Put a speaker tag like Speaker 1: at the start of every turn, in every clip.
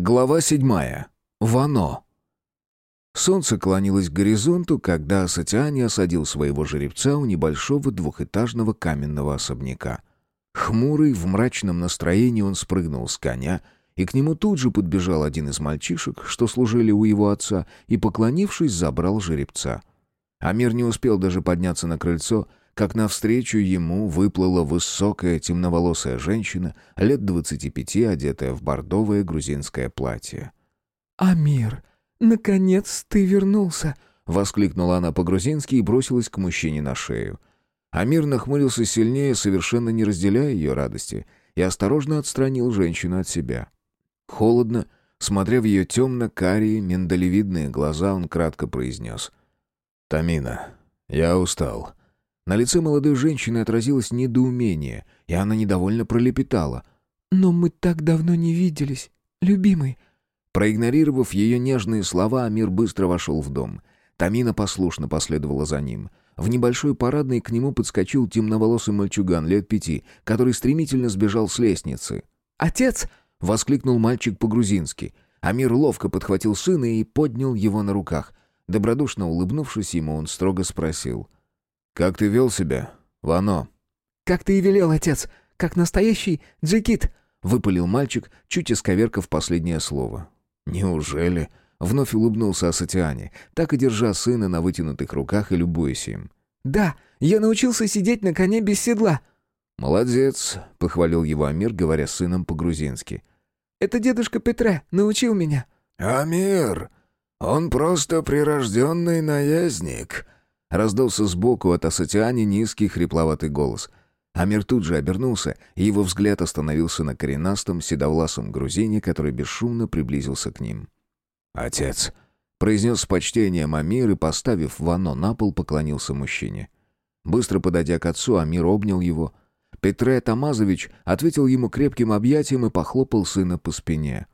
Speaker 1: Глава седьмая. Вано. Солнце клонилось к горизонту, когда Сатиани осадил своего жеребца у небольшого двухэтажного каменного особняка. Хмурый, в мрачном настроении он спрыгнул с коня, и к нему тут же подбежал один из мальчишек, что служили у его отца, и, поклонившись, забрал жеребца. Амир не успел даже подняться на крыльцо, как навстречу ему выплыла высокая темноволосая женщина, лет двадцати пяти, одетая в бордовое грузинское платье.
Speaker 2: «Амир, наконец ты вернулся!»
Speaker 1: — воскликнула она по-грузински и бросилась к мужчине на шею. Амир нахмурился сильнее, совершенно не разделяя ее радости, и осторожно отстранил женщину от себя. Холодно, смотря в ее темно-карие, миндалевидные глаза, он кратко произнес. «Тамина, я устал. На лице молодой женщины отразилось недоумение, и она недовольно пролепетала.
Speaker 2: «Но мы так давно не виделись, любимый».
Speaker 1: Проигнорировав ее нежные слова, Амир быстро вошел в дом. Тамина послушно последовала за ним. В небольшой парадной к нему подскочил темноволосый мальчуган лет пяти, который стремительно сбежал с лестницы.
Speaker 2: «Отец!»
Speaker 1: — воскликнул мальчик по-грузински. Амир ловко подхватил сына и поднял его на руках. Добродушно улыбнувшись ему, он строго спросил — «Как ты вел себя, Вано?»
Speaker 2: «Как ты и велел, отец, как настоящий джекит», —
Speaker 1: выпалил мальчик, чуть исковеркав последнее слово. «Неужели?» — вновь улыбнулся Асатиане, так и держа сына на вытянутых руках и любуясь им.
Speaker 2: «Да, я научился сидеть на коне без седла».
Speaker 1: «Молодец», — похвалил его Амир, говоря с сыном по-грузински.
Speaker 2: «Это дедушка Петре научил меня».
Speaker 3: «Амир, он просто прирожденный наездник»,
Speaker 1: Раздался сбоку от Асатиани низкий хрипловатый голос. Амир тут же обернулся, и его взгляд остановился на коренастом, седовласом грузине, который бесшумно приблизился к ним. «Отец!» — произнес с почтением Амир и, поставив вано на пол, поклонился мужчине. Быстро подойдя к отцу, Амир обнял его. Петре Тамазович ответил ему крепким объятием и похлопал сына по спине.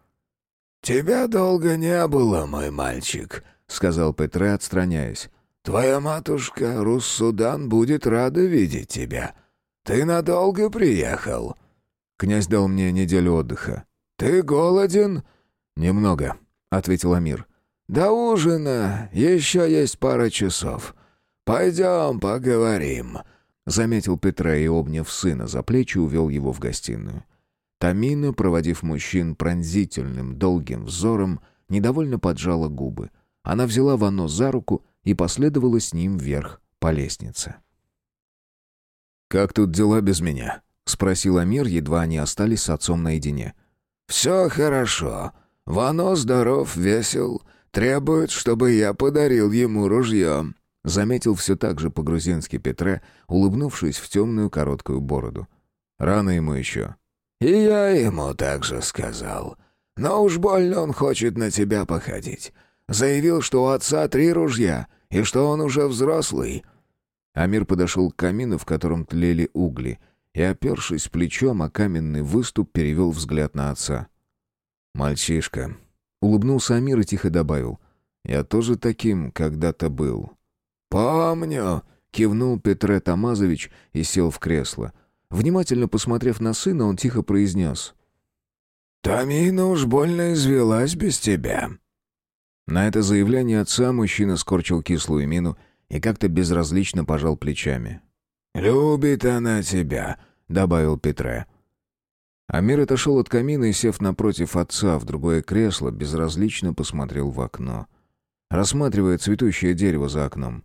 Speaker 3: «Тебя долго не было, мой мальчик», — сказал Петре, отстраняясь. Твоя матушка Руссудан будет рада видеть тебя. Ты надолго приехал?»
Speaker 1: Князь дал мне неделю отдыха.
Speaker 3: «Ты голоден?»
Speaker 1: «Немного», — ответил Амир.
Speaker 3: «До ужина еще есть пара часов. Пойдем поговорим», — заметил
Speaker 1: Петра и, обняв сына за плечи, увел его в гостиную. Тамина, проводив мужчин пронзительным, долгим взором, недовольно поджала губы. Она взяла Вано за руку и последовала с ним вверх по лестнице. «Как тут дела без меня?» — спросил Амир, едва они остались с отцом наедине.
Speaker 3: «Все хорошо. Вано здоров, весел. Требует, чтобы я подарил ему ружье», —
Speaker 1: заметил все так же по-грузински Петре, улыбнувшись в темную короткую бороду. «Рано ему еще».
Speaker 3: «И я ему так же сказал. Но уж больно он хочет на тебя походить. Заявил, что у отца три ружья, и что он уже взрослый».
Speaker 1: Амир подошел к камину, в котором тлели угли, и, опершись плечом о каменный выступ, перевел взгляд на отца. «Мальчишка». Улыбнулся Амир и тихо добавил. «Я тоже таким когда-то был».
Speaker 3: «Помню», —
Speaker 1: кивнул Петре Тамазович и сел в кресло. Внимательно посмотрев на сына, он тихо произнес.
Speaker 3: «Тамина уж больно извелась без тебя».
Speaker 1: На это заявление отца мужчина скорчил кислую мину и как-то безразлично пожал плечами.
Speaker 3: «Любит она тебя», — добавил Петре.
Speaker 1: Амир отошел от камина и, сев напротив отца в другое кресло, безразлично посмотрел в окно, рассматривая цветущее дерево за окном.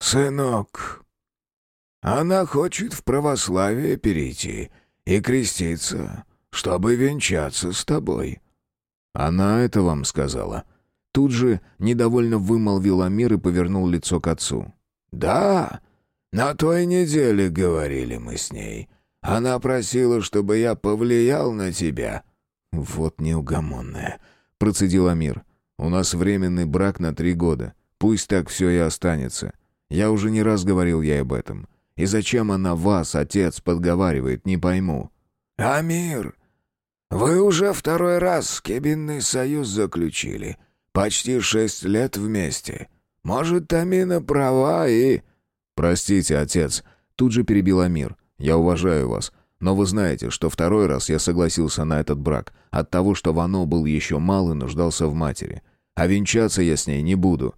Speaker 3: «Сынок, она хочет в православие перейти и креститься, чтобы венчаться с тобой».
Speaker 1: «Она это вам сказала?» Тут же недовольно вымолвил Амир и повернул лицо к отцу.
Speaker 3: «Да, на той неделе говорили мы с ней. Она просила, чтобы я повлиял на тебя».
Speaker 1: «Вот неугомонная», — процедил Амир. «У нас временный брак на три года. Пусть так все и останется. Я уже не раз говорил ей об этом. И зачем она вас, отец, подговаривает, не пойму».
Speaker 3: «Амир, вы уже второй раз кебинный союз заключили. Почти шесть лет вместе. Может, Тамина права и...»
Speaker 1: «Простите, отец», — тут же перебил Амир. «Я уважаю вас. Но вы знаете, что второй раз я согласился на этот брак от того, что Вано был еще мал и нуждался в матери. А венчаться я с ней не буду».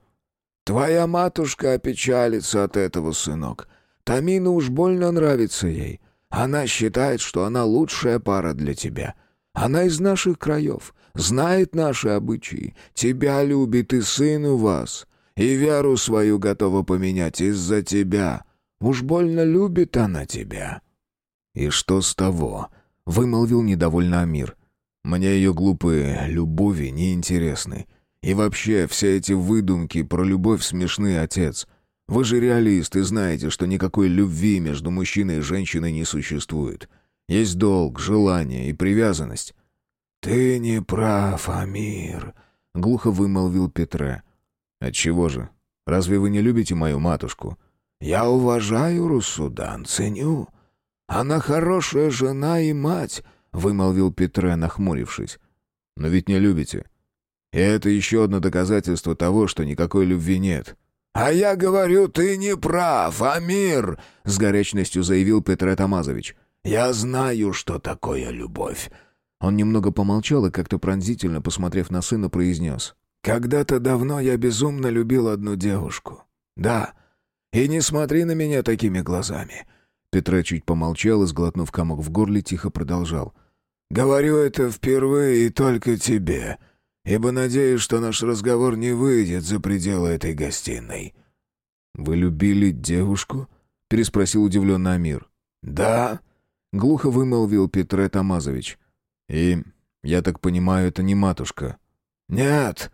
Speaker 3: «Твоя матушка опечалится от этого, сынок. Тамина уж больно нравится ей. Она считает, что она лучшая пара для тебя. Она из наших краев, знает наши обычаи, тебя любит и сын у вас, и веру свою готова поменять из-за тебя. Уж больно любит она тебя».
Speaker 1: «И что с того?» — вымолвил недовольно Амир. «Мне ее глупые любови не интересны. И вообще, все эти выдумки про любовь смешны, отец. Вы же реалист и знаете, что никакой любви между мужчиной и женщиной не существует. Есть долг, желание и привязанность».
Speaker 3: «Ты не прав, Амир», —
Speaker 1: глухо вымолвил Петре. «Отчего же? Разве вы не любите мою матушку?»
Speaker 3: «Я уважаю Руссудан, ценю. Она хорошая жена и мать», — вымолвил Петре, нахмурившись.
Speaker 1: «Но ведь не любите. И это еще одно доказательство того, что никакой любви нет».
Speaker 3: «А я говорю, ты не прав, Амир!» — с горячностью заявил Петр Тамазович. «Я знаю, что такое любовь».
Speaker 1: Он немного помолчал и как-то пронзительно, посмотрев на сына, произнес.
Speaker 3: «Когда-то давно я безумно любил одну девушку. Да, и не смотри на меня такими глазами».
Speaker 1: Петра чуть помолчал и, сглотнув комок в горле, тихо продолжал.
Speaker 3: «Говорю это впервые и только тебе ибо надеюсь, что наш разговор не выйдет за пределы этой гостиной».
Speaker 1: «Вы любили девушку?» — переспросил удивленный Амир.
Speaker 3: «Да», —
Speaker 1: глухо вымолвил Петре Тамазович. «И, я так понимаю, это не матушка?»
Speaker 3: «Нет».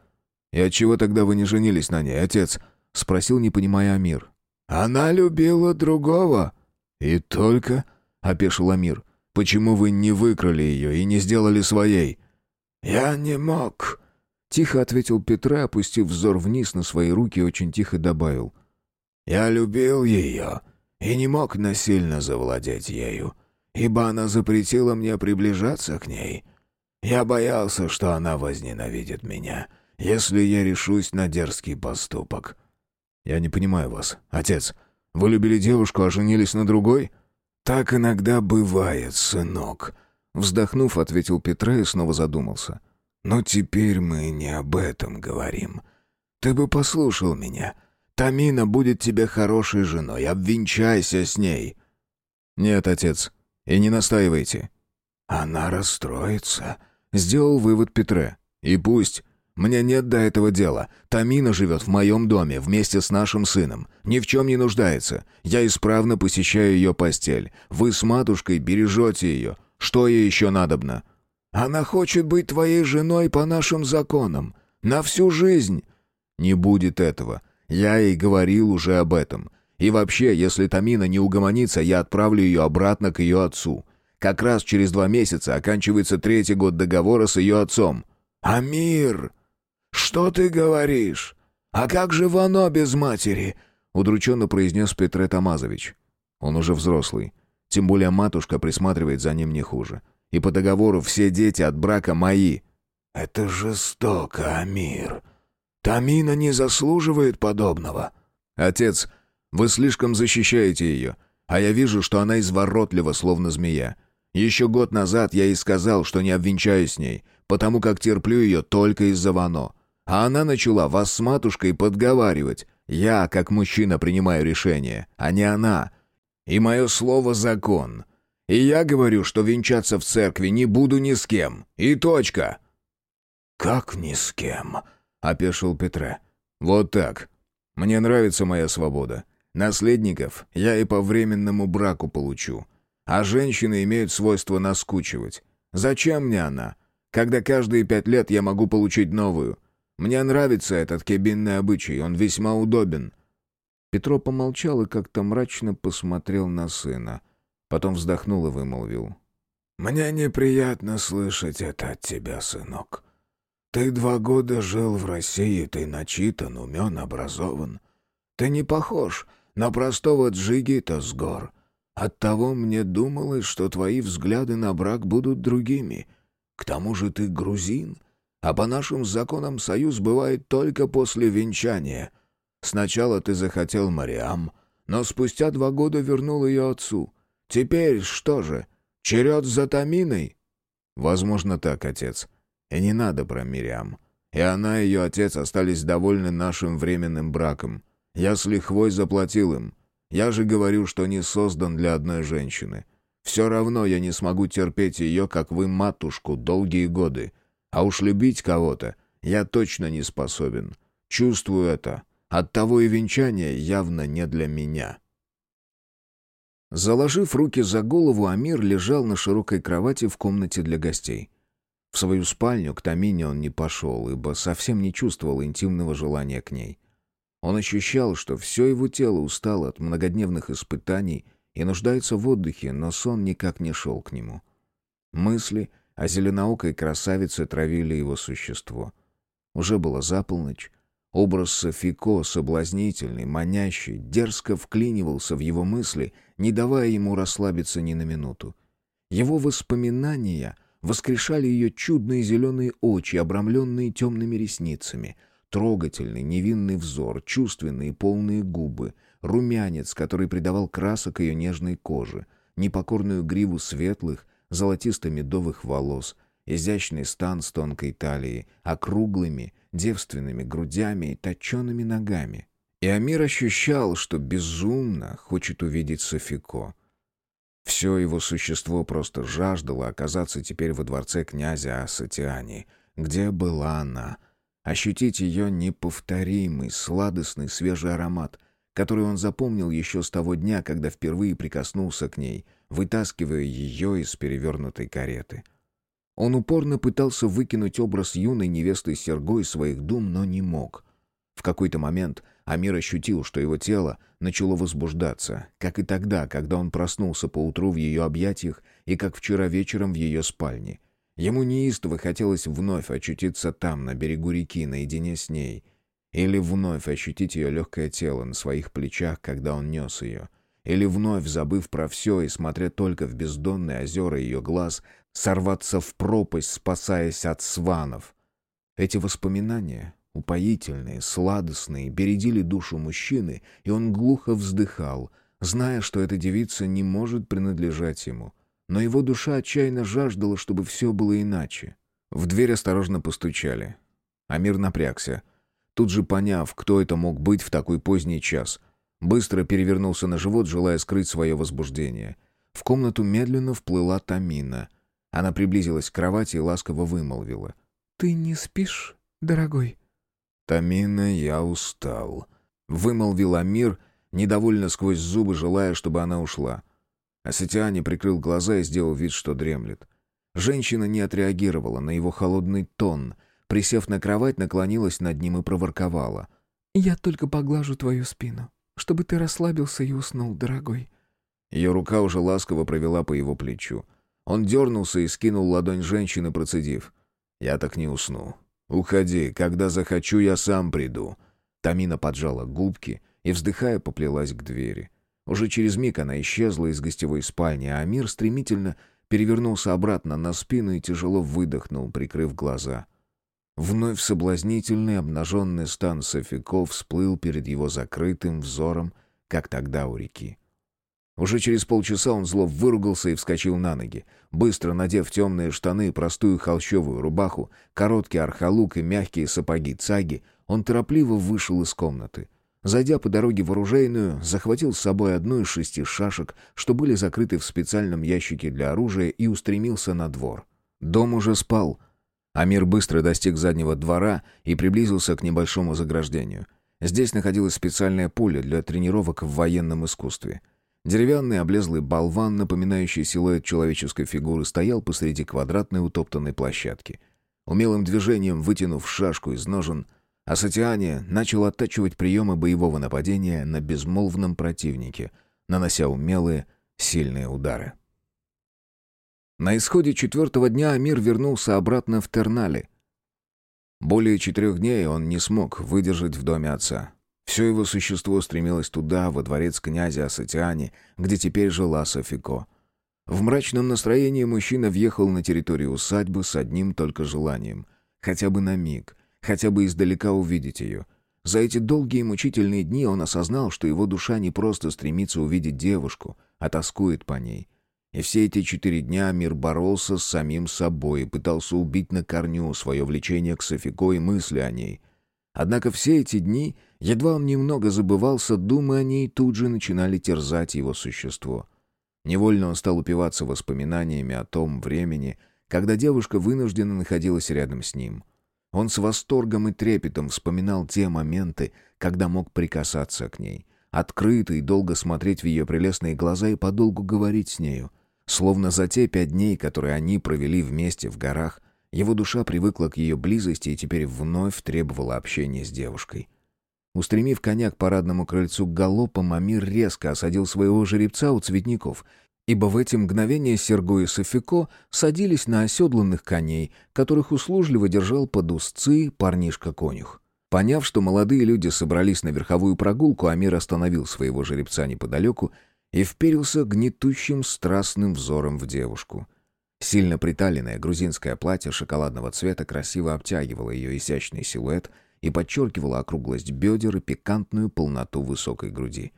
Speaker 1: «И отчего тогда вы не женились на ней, отец?» — спросил, не понимая Амир.
Speaker 3: «Она любила другого».
Speaker 1: «И только?» — опешил Амир. «Почему вы не выкрали ее и не сделали своей?»
Speaker 3: «Я не мог»,
Speaker 1: Тихо ответил Петра, опустив взор вниз на свои руки, очень тихо добавил.
Speaker 3: «Я любил ее и не мог насильно завладеть ею, ибо она запретила мне приближаться к ней. Я боялся, что она возненавидит меня, если я решусь на дерзкий поступок».
Speaker 1: «Я не понимаю вас, отец. Вы любили девушку, а женились на другой?»
Speaker 3: «Так иногда бывает, сынок», — вздохнув, ответил Петра и снова задумался. — но теперь мы не об этом говорим. Ты бы послушал меня. Тамина будет тебе хорошей женой, обвенчайся с ней».
Speaker 1: «Нет, отец, и не настаивайте».
Speaker 3: «Она расстроится», —
Speaker 1: сделал вывод Петре. «И пусть. Мне нет до этого дела. Тамина живет в моем доме вместе с нашим сыном. Ни в чем не нуждается. Я исправно посещаю ее постель. Вы с матушкой бережете ее. Что ей еще надобно?»
Speaker 3: Она хочет быть твоей женой по нашим законам. На всю жизнь».
Speaker 1: «Не будет этого. Я ей говорил уже об этом. И вообще, если Тамина не угомонится, я отправлю ее обратно к ее отцу. Как раз через два месяца оканчивается третий год договора с ее отцом».
Speaker 3: «Амир, что ты говоришь? А как же Вано без матери?»
Speaker 1: удрученно произнес Петре Тамазович. Он уже взрослый. Тем более матушка присматривает за ним не хуже и по договору все дети от брака мои».
Speaker 3: «Это жестоко, Амир. Тамина не заслуживает подобного».
Speaker 1: «Отец, вы слишком защищаете ее, а я вижу, что она изворотлива, словно змея. Еще год назад я ей сказал, что не обвенчаюсь с ней, потому как терплю ее только из-за Вано. А она начала вас с матушкой подговаривать. Я, как мужчина, принимаю решение, а не она. И мое слово — закон. И я говорю, что венчаться в церкви не буду ни с кем. И точка».
Speaker 3: «Как ни с кем?»
Speaker 1: — опешил Петре. «Вот так. Мне нравится моя свобода. Наследников я и по временному браку получу. А женщины имеют свойство наскучивать. Зачем мне она? Когда каждые пять лет я могу получить новую. Мне нравится этот кабинный обычай, он весьма удобен». Петро помолчал и как-то мрачно посмотрел на сына — Потом вздохнул и вымолвил.
Speaker 3: «Мне неприятно слышать это от тебя, сынок. Ты два года жил в России, ты начитан, умен, образован. Ты не похож на простого джигита с гор. Оттого мне думалось, что твои взгляды на брак будут другими. К тому же ты грузин, а по нашим законам союз бывает только после венчания. Сначала ты захотел Мариам, но спустя два года вернул ее отцу». Теперь что же? Черед за Таминой?»
Speaker 1: «Возможно так, отец. И не надо про Мириам. И она и ее отец остались довольны нашим временным браком. Я с лихвой заплатил им. Я же говорю, что не создан для одной женщины. Все равно я не смогу терпеть ее, как вы, матушку, долгие годы. А уж любить кого-то я точно не способен. Чувствую это. Оттого и венчание явно не для меня». Заложив руки за голову, Амир лежал на широкой кровати в комнате для гостей. В свою спальню к Тамине он не пошел, ибо совсем не чувствовал интимного желания к ней. Он ощущал, что все его тело устало от многодневных испытаний и нуждается в отдыхе, но сон никак не шел к нему. Мысли о зеленоокой красавице травили его существо. Уже было за полночь. Образ Софико, соблазнительный, манящий, дерзко вклинивался в его мысли, не давая ему расслабиться ни на минуту. Его воспоминания воскрешали ее чудные зеленые очи, обрамленные темными ресницами, трогательный, невинный взор, чувственные полные губы, румянец, который придавал красок ее нежной коже, непокорную гриву светлых, золотисто-медовых волос, изящный стан с тонкой талией, округлыми, девственными грудями и точеными ногами. И Амир ощущал, что безумно хочет увидеть Софико — все его существо просто жаждало оказаться теперь во дворце князя Асатиани, где была она, ощутить ее неповторимый, сладостный, свежий аромат, который он запомнил еще с того дня, когда впервые прикоснулся к ней, вытаскивая ее из перевернутой кареты. Он упорно пытался выкинуть образ юной невесты Серго из своих дум, но не мог. В какой-то момент Амир ощутил, что его тело начало возбуждаться, как и тогда, когда он проснулся поутру в ее объятиях и как вчера вечером в ее спальне. Ему неистово хотелось вновь очутиться там, на берегу реки, наедине с ней. Или вновь ощутить ее легкое тело на своих плечах, когда он нес ее. Или вновь, забыв про все и смотря только в бездонные озера ее глаз, сорваться в пропасть, спасаясь от сванов. Эти воспоминания упоительные, сладостные, бередили душу мужчины, и он глухо вздыхал, зная, что эта девица не может принадлежать ему. Но его душа отчаянно жаждала, чтобы все было иначе. В дверь осторожно постучали. Амир напрягся. Тут же поняв, кто это мог быть в такой поздний час, быстро перевернулся на живот, желая скрыть свое возбуждение. В комнату медленно вплыла Тамина. Она приблизилась к кровати и ласково вымолвила.
Speaker 2: «Ты не спишь, дорогой?»
Speaker 1: «Тамина, я устал», — вымолвил Амир, недовольно сквозь зубы, желая, чтобы она ушла. Асатиане прикрыл глаза и сделал вид, что дремлет. Женщина не отреагировала на его холодный тон. Присев на кровать, наклонилась над ним и проворковала.
Speaker 2: «Я только поглажу твою спину, чтобы ты расслабился и уснул, дорогой».
Speaker 1: Ее рука уже ласково провела по его плечу. Он дернулся и скинул ладонь женщины, процедив. «Я так не усну. «Уходи, когда захочу, я сам приду». Тамина поджала губки и, вздыхая, поплелась к двери. Уже через миг она исчезла из гостевой спальни, а Амир стремительно перевернулся обратно на спину и тяжело выдохнул, прикрыв глаза. Вновь соблазнительный обнаженный стан Софиков всплыл перед его закрытым взором, как тогда у реки. Уже через полчаса он зло выругался и вскочил на ноги. Быстро надев темные штаны, простую холщовую рубаху, короткий архалук и мягкие сапоги цаги, он торопливо вышел из комнаты. Зайдя по дороге в оружейную, захватил с собой одну из шести шашек, что были закрыты в специальном ящике для оружия, и устремился на двор. Дом уже спал. Амир быстро достиг заднего двора и приблизился к небольшому заграждению. Здесь находилось специальное поле для тренировок в военном искусстве — Деревянный облезлый болван, напоминающий силуэт человеческой фигуры, стоял посреди квадратной утоптанной площадки. Умелым движением, вытянув шашку из ножен, Асатиане начал оттачивать приемы боевого нападения на безмолвном противнике, нанося умелые, сильные удары. На исходе четвертого дня Амир вернулся обратно в Тернали. Более четырех дней он не смог выдержать в доме отца. Все его существо стремилось туда, во дворец князя Асатиани, где теперь жила Софико. В мрачном настроении мужчина въехал на территорию усадьбы с одним только желанием — хотя бы на миг, хотя бы издалека увидеть ее. За эти долгие мучительные дни он осознал, что его душа не просто стремится увидеть девушку, а тоскует по ней. И все эти четыре дня Амир боролся с самим собой и пытался убить на корню свое влечение к Софико и мысли о ней. Однако все эти дни, едва он немного забывался, думы о ней тут же начинали терзать его существо. Невольно он стал упиваться воспоминаниями о том времени, когда девушка вынуждена находилась рядом с ним. Он с восторгом и трепетом вспоминал те моменты, когда мог прикасаться к ней, открыто и долго смотреть в ее прелестные глаза и подолгу говорить с нею — Словно за те пять дней, которые они провели вместе в горах, его душа привыкла к ее близости и теперь вновь требовала общения с девушкой. Устремив коня к парадному крыльцу галопом, Амир резко осадил своего жеребца у цветников, ибо в эти мгновения Серго и Софико садились на оседланных коней, которых услужливо держал под узцы парнишка-конюх. Поняв, что молодые люди собрались на верховую прогулку, Амир остановил своего жеребца неподалеку и вперился гнетущим страстным взором в девушку. Сильно приталенное грузинское платье шоколадного цвета красиво обтягивало ее изящный силуэт и подчеркивало округлость бедер и пикантную полноту высокой груди.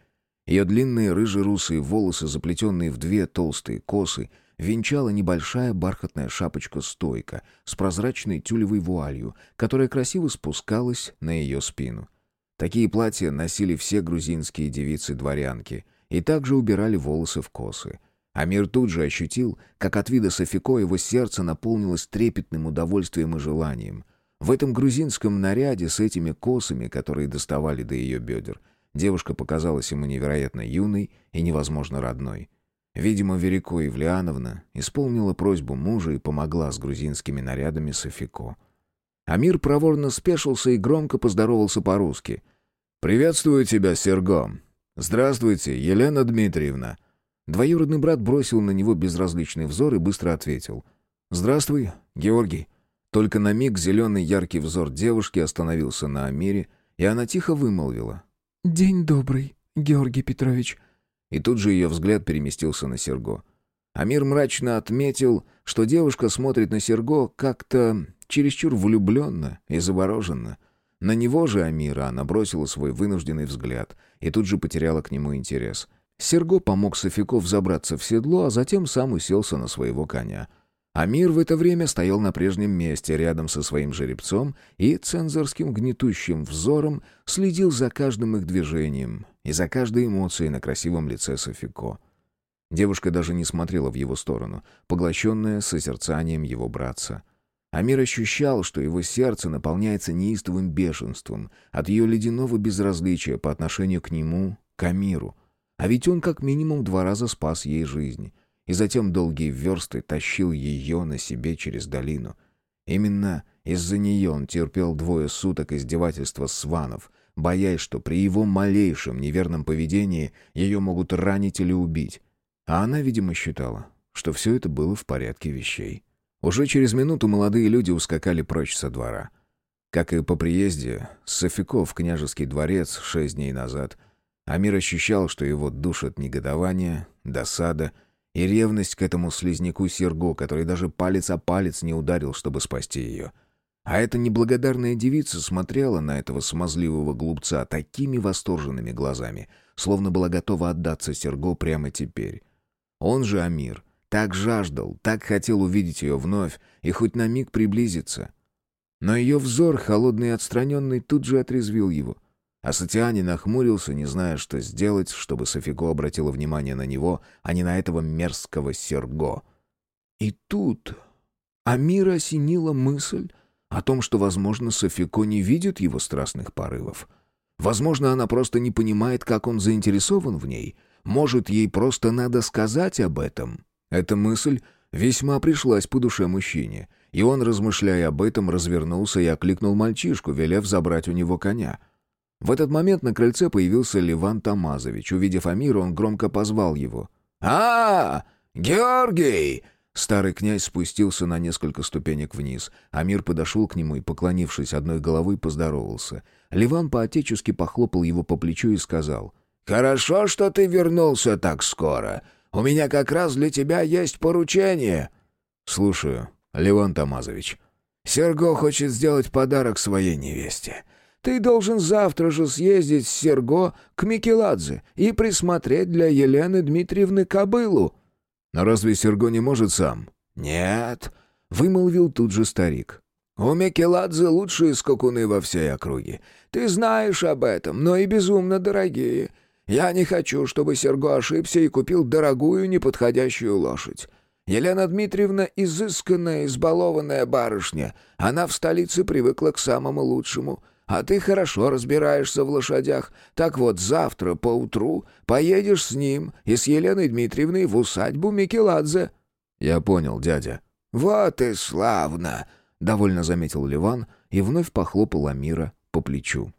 Speaker 1: Ее длинные рыже-русые волосы, заплетенные в две толстые косы, венчала небольшая бархатная шапочка-стойка с прозрачной тюлевой вуалью, которая красиво спускалась на ее спину. Такие платья носили все грузинские девицы-дворянки — и также убирали волосы в косы. Амир тут же ощутил, как от вида Софико его сердце наполнилось трепетным удовольствием и желанием. В этом грузинском наряде с этими косами, которые доставали до ее бедер, девушка показалась ему невероятно юной и невозможно родной. Видимо, Верико Евлеановна исполнила просьбу мужа и помогла с грузинскими нарядами Софико. Амир проворно спешился и громко поздоровался по-русски. «Приветствую тебя, Серго. «Здравствуйте, Елена Дмитриевна». Двоюродный брат бросил на него безразличный взор и быстро ответил. «Здравствуй, Георгий». Только на миг зеленый яркий взор девушки остановился на Амире, и она тихо вымолвила.
Speaker 2: «День добрый, Георгий Петрович».
Speaker 1: И тут же ее взгляд переместился на Серго. Амир мрачно отметил, что девушка смотрит на Серго как-то чересчур влюбленно и завороженно. На него же Амира она бросила свой вынужденный взгляд и тут же потеряла к нему интерес. Серго помог Софиков забраться в седло, а затем сам уселся на своего коня. Амир в это время стоял на прежнем месте, рядом со своим жеребцом, и цензорским гнетущим взором следил за каждым их движением и за каждой эмоцией на красивом лице Софико. Девушка даже не смотрела в его сторону, поглощенная созерцанием его братца — Амир ощущал, что его сердце наполняется неистовым бешенством от ее ледяного безразличия по отношению к нему, к Амиру. А ведь он как минимум два раза спас ей жизнь. И затем долгие версты тащил ее на себе через долину. Именно из-за нее он терпел двое суток издевательства сванов, боясь, что при его малейшем неверном поведении ее могут ранить или убить. А она, видимо, считала, что все это было в порядке вещей. Уже через минуту молодые люди ускакали прочь со двора. Как и по приезде с Софико в княжеский дворец шесть дней назад, Амир ощущал, что его душат негодование, досада и ревность к этому слизняку Серго, который даже палец о палец не ударил, чтобы спасти ее. А эта неблагодарная девица смотрела на этого смазливого глупца такими восторженными глазами, словно была готова отдаться Серго прямо теперь. Он же Амир так жаждал, так хотел увидеть ее вновь и хоть на миг приблизиться. Но ее взор, холодный и отстраненный, тут же отрезвил его. А Сатиани нахмурился, не зная, что сделать, чтобы Софико обратила внимание на него, а не на этого мерзкого Серго. И тут Амира осенила мысль о том, что, возможно, Софико не видит его страстных порывов. Возможно, она просто не понимает, как он заинтересован в ней. Может, ей просто надо сказать об этом. Эта мысль весьма пришлась по душе мужчине, и он, размышляя об этом, развернулся и окликнул мальчишку, велев забрать у него коня. В этот момент на крыльце появился Ливан Тамазович. Увидев Амира, он громко позвал его. «А, Георгий!» Старый князь спустился на несколько ступенек вниз. Амир подошел к нему и, поклонившись одной головой, поздоровался. Ливан по-отечески похлопал его по плечу и сказал. «Хорошо, что ты вернулся так скоро. У меня как раз для тебя есть поручение». «Слушаю, Леван Тамазович». «Серго хочет сделать подарок своей невесте. Ты должен завтра же съездить с Серго к Микеладзе и присмотреть для Елены Дмитриевны кобылу».
Speaker 3: Но разве Серго не может сам?»
Speaker 1: «Нет», — вымолвил тут же старик. «У Микеладзе лучшие скакуны во всей округе. Ты знаешь об этом, но и безумно дорогие. Я не хочу, чтобы Серго ошибся и купил дорогую, неподходящую лошадь. Елена Дмитриевна изысканная, избалованная барышня. Она в столице привыкла к самому лучшему. А ты хорошо разбираешься в лошадях. Так вот, завтра поутру поедешь с ним и с Еленой Дмитриевной в усадьбу Микеладзе».
Speaker 3: «Я понял, дядя».
Speaker 1: «Вот и славно!» — довольно заметил Ливан и вновь похлопал Амира по плечу.